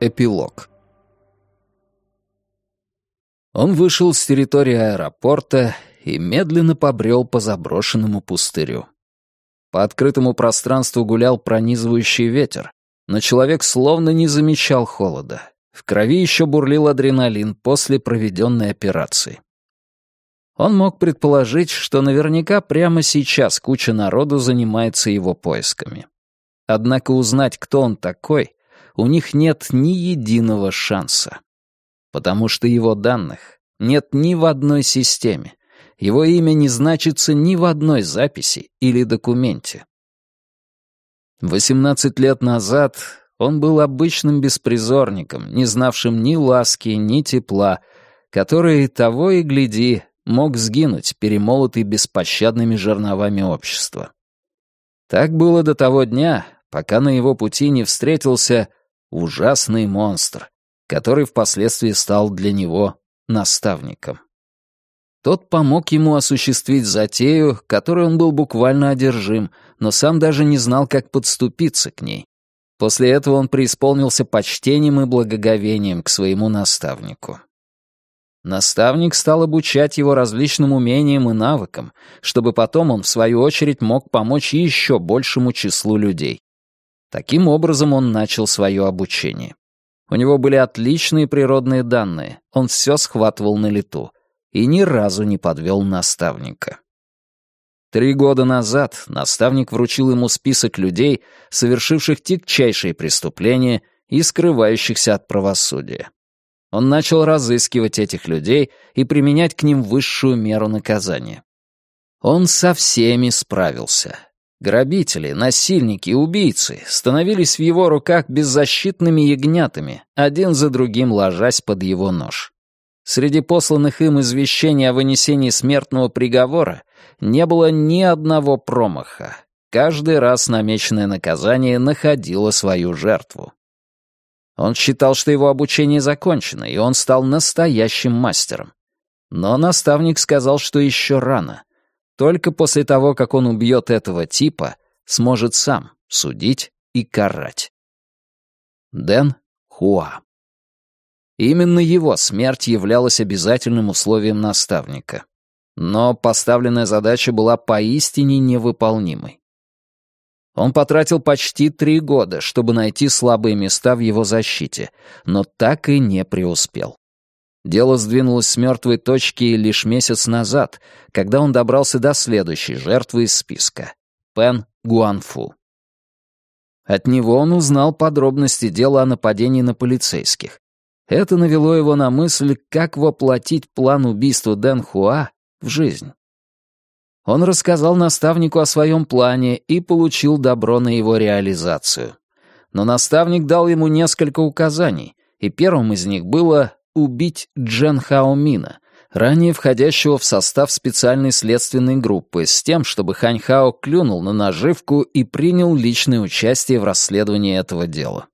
Эпилог. Он вышел с территории аэропорта и медленно побрел по заброшенному пустырю. По открытому пространству гулял пронизывающий ветер, но человек словно не замечал холода. В крови еще бурлил адреналин после проведенной операции. Он мог предположить, что наверняка прямо сейчас куча народу занимается его поисками. Однако узнать, кто он такой, у них нет ни единого шанса. Потому что его данных нет ни в одной системе. Его имя не значится ни в одной записи или документе. 18 лет назад он был обычным беспризорником, не знавшим ни ласки, ни тепла, который, того и гляди, мог сгинуть, перемолотый беспощадными жерновами общества. Так было до того дня, пока на его пути не встретился ужасный монстр, который впоследствии стал для него наставником. Тот помог ему осуществить затею, которой он был буквально одержим, но сам даже не знал, как подступиться к ней. После этого он преисполнился почтением и благоговением к своему наставнику. Наставник стал обучать его различным умениям и навыкам, чтобы потом он, в свою очередь, мог помочь еще большему числу людей. Таким образом он начал свое обучение. У него были отличные природные данные, он все схватывал на лету и ни разу не подвел наставника. Три года назад наставник вручил ему список людей, совершивших тягчайшие преступления и скрывающихся от правосудия. Он начал разыскивать этих людей и применять к ним высшую меру наказания. Он со всеми справился. Грабители, насильники, убийцы становились в его руках беззащитными ягнятами, один за другим ложась под его нож. Среди посланных им извещений о вынесении смертного приговора не было ни одного промаха. Каждый раз намеченное наказание находило свою жертву. Он считал, что его обучение закончено, и он стал настоящим мастером. Но наставник сказал, что еще рано. Только после того, как он убьет этого типа, сможет сам судить и карать. Дэн Хуа. Именно его смерть являлась обязательным условием наставника. Но поставленная задача была поистине невыполнимой. Он потратил почти три года, чтобы найти слабые места в его защите, но так и не преуспел. Дело сдвинулось с мертвой точки лишь месяц назад, когда он добрался до следующей жертвы из списка — Пен Гуанфу. От него он узнал подробности дела о нападении на полицейских. Это навело его на мысль, как воплотить план убийства Дэн Хуа в жизнь. Он рассказал наставнику о своем плане и получил добро на его реализацию. Но наставник дал ему несколько указаний, и первым из них было убить Джен Хаомина, ранее входящего в состав специальной следственной группы, с тем, чтобы Хань Хао клюнул на наживку и принял личное участие в расследовании этого дела.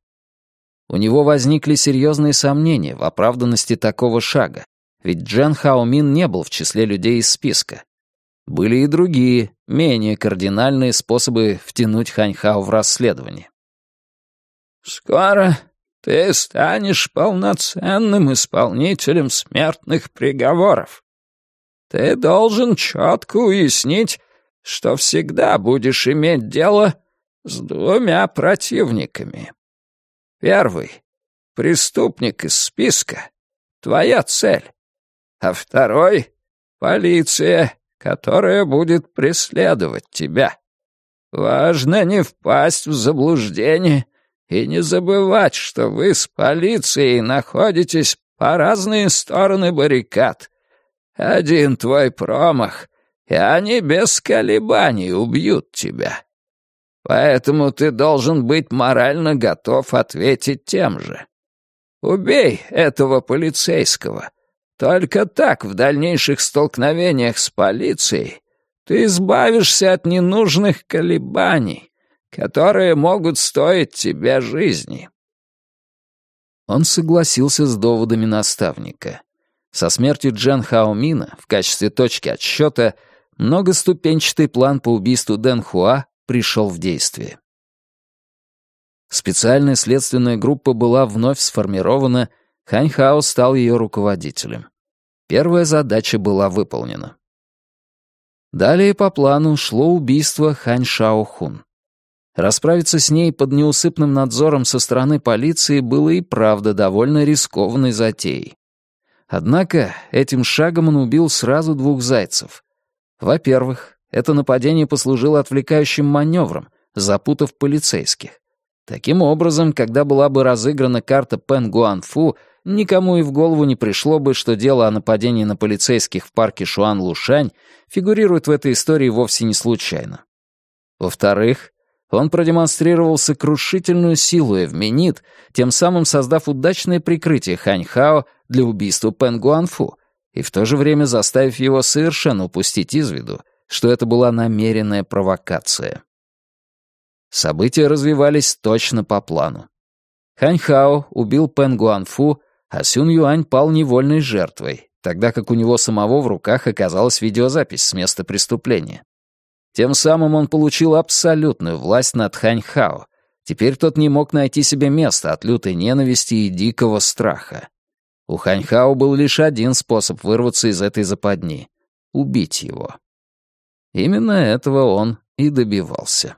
У него возникли серьезные сомнения в оправданности такого шага, ведь Джен Хаомин не был в числе людей из списка. Были и другие, менее кардинальные способы втянуть Ханьхао в расследование. «Скоро ты станешь полноценным исполнителем смертных приговоров. Ты должен четко уяснить, что всегда будешь иметь дело с двумя противниками. Первый — преступник из списка, твоя цель, а второй — полиция, которая будет преследовать тебя. Важно не впасть в заблуждение и не забывать, что вы с полицией находитесь по разные стороны баррикад. Один твой промах, и они без колебаний убьют тебя. Поэтому ты должен быть морально готов ответить тем же. Убей этого полицейского, только так в дальнейших столкновениях с полицией ты избавишься от ненужных колебаний, которые могут стоить тебе жизни». Он согласился с доводами наставника. Со смертью Джан Хаомина в качестве точки отсчета многоступенчатый план по убийству Дэн Хуа пришел в действие. Специальная следственная группа была вновь сформирована, Ханьхао стал ее руководителем. Первая задача была выполнена. Далее по плану шло убийство Хань Шаохун. Расправиться с ней под неусыпным надзором со стороны полиции было и правда довольно рискованной затеей. Однако этим шагом он убил сразу двух зайцев. Во-первых, это нападение послужило отвлекающим маневром, запутав полицейских. Таким образом, когда была бы разыграна карта Пен Гуанфу, никому и в голову не пришло бы, что дело о нападении на полицейских в парке Шуан-Лушань фигурирует в этой истории вовсе не случайно. Во-вторых, он продемонстрировал сокрушительную силу Эвменит, тем самым создав удачное прикрытие Ханьхао для убийства Пен Гуанфу, и в то же время заставив его совершенно упустить из виду, что это была намеренная провокация. События развивались точно по плану. Ханьхао убил Пен Гуанфу а Сюн Юань пал невольной жертвой, тогда как у него самого в руках оказалась видеозапись с места преступления. Тем самым он получил абсолютную власть над Хань Хао. Теперь тот не мог найти себе места от лютой ненависти и дикого страха. У Хань Хао был лишь один способ вырваться из этой западни — убить его. Именно этого он и добивался.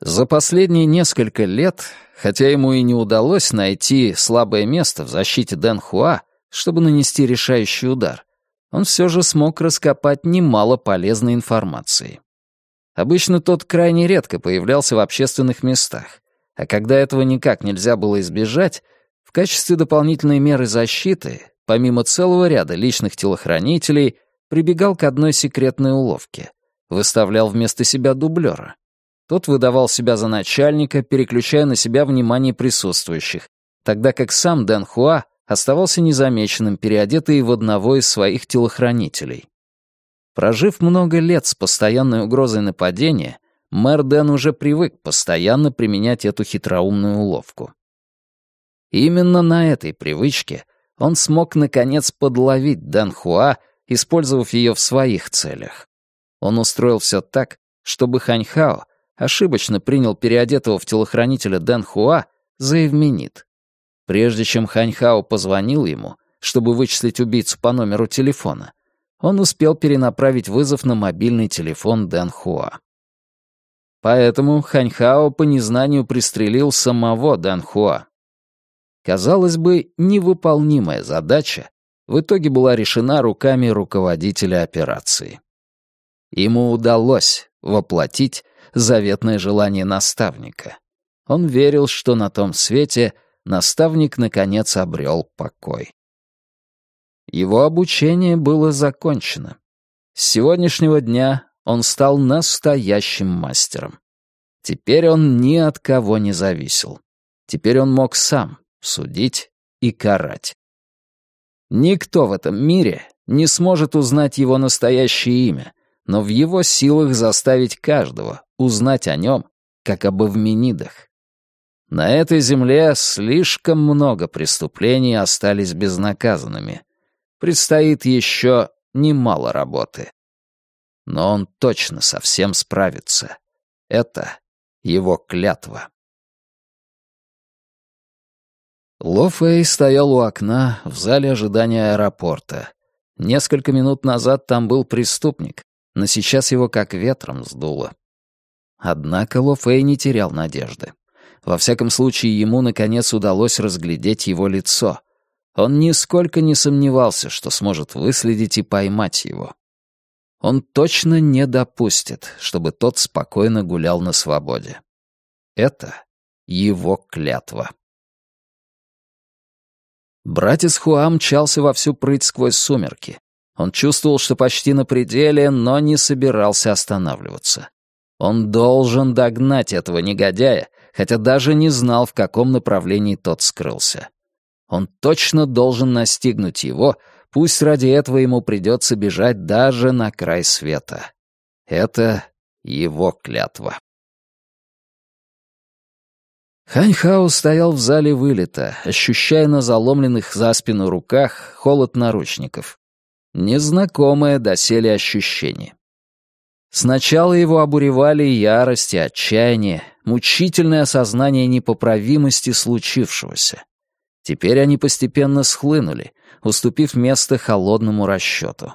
За последние несколько лет, хотя ему и не удалось найти слабое место в защите Дэн Хуа, чтобы нанести решающий удар, он все же смог раскопать немало полезной информации. Обычно тот крайне редко появлялся в общественных местах, а когда этого никак нельзя было избежать, в качестве дополнительной меры защиты, помимо целого ряда личных телохранителей, прибегал к одной секретной уловке — выставлял вместо себя дублера. Тот выдавал себя за начальника, переключая на себя внимание присутствующих, тогда как сам Дэн Хуа оставался незамеченным, переодетый в одного из своих телохранителей. Прожив много лет с постоянной угрозой нападения, мэр Дэн уже привык постоянно применять эту хитроумную уловку. именно на этой привычке он смог наконец подловить Дэн Хуа, использовав ее в своих целях. Он устроил все так, чтобы Ханьхао ошибочно принял переодетого в телохранителя Дэн Хуа за Эвменит. Прежде чем Ханьхао позвонил ему, чтобы вычислить убийцу по номеру телефона, он успел перенаправить вызов на мобильный телефон Дэн Хуа. Поэтому Ханьхао по незнанию пристрелил самого Дэн Хуа. Казалось бы, невыполнимая задача в итоге была решена руками руководителя операции. Ему удалось воплотить заветное желание наставника. Он верил, что на том свете наставник наконец обрел покой. Его обучение было закончено. С сегодняшнего дня он стал настоящим мастером. Теперь он ни от кого не зависел. Теперь он мог сам судить и карать. Никто в этом мире не сможет узнать его настоящее имя, но в его силах заставить каждого узнать о нем, как об Эвменидах. На этой земле слишком много преступлений остались безнаказанными. Предстоит еще немало работы. Но он точно совсем справится. Это его клятва. Ло Фэй стоял у окна в зале ожидания аэропорта. Несколько минут назад там был преступник, но сейчас его как ветром сдуло. Однако Ло Фэй не терял надежды. Во всяком случае, ему, наконец, удалось разглядеть его лицо. Он нисколько не сомневался, что сможет выследить и поймать его. Он точно не допустит, чтобы тот спокойно гулял на свободе. Это его клятва. Братец Хуа мчался во всю прыть сквозь сумерки. Он чувствовал, что почти на пределе, но не собирался останавливаться. Он должен догнать этого негодяя, хотя даже не знал, в каком направлении тот скрылся. Он точно должен настигнуть его, пусть ради этого ему придется бежать даже на край света. Это его клятва. Ханьхао стоял в зале вылета, ощущая на заломленных за спину руках холод наручников. Незнакомое доселе ощущение. Сначала его обуревали ярость и отчаяние, мучительное осознание непоправимости случившегося. Теперь они постепенно схлынули, уступив место холодному расчету.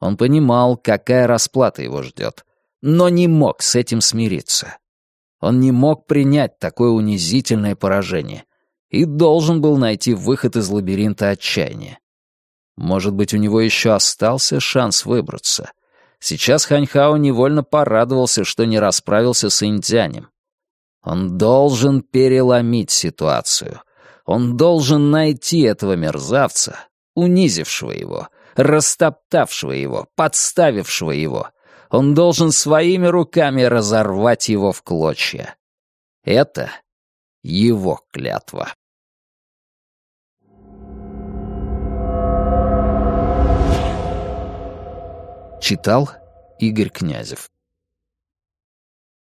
Он понимал, какая расплата его ждет, но не мог с этим смириться. Он не мог принять такое унизительное поражение и должен был найти выход из лабиринта отчаяния. Может быть, у него еще остался шанс выбраться. Сейчас Ханьхао невольно порадовался, что не расправился с индзянем. Он должен переломить ситуацию. Он должен найти этого мерзавца, унизившего его, растоптавшего его, подставившего его. Он должен своими руками разорвать его в клочья. Это его клятва. Читал Игорь Князев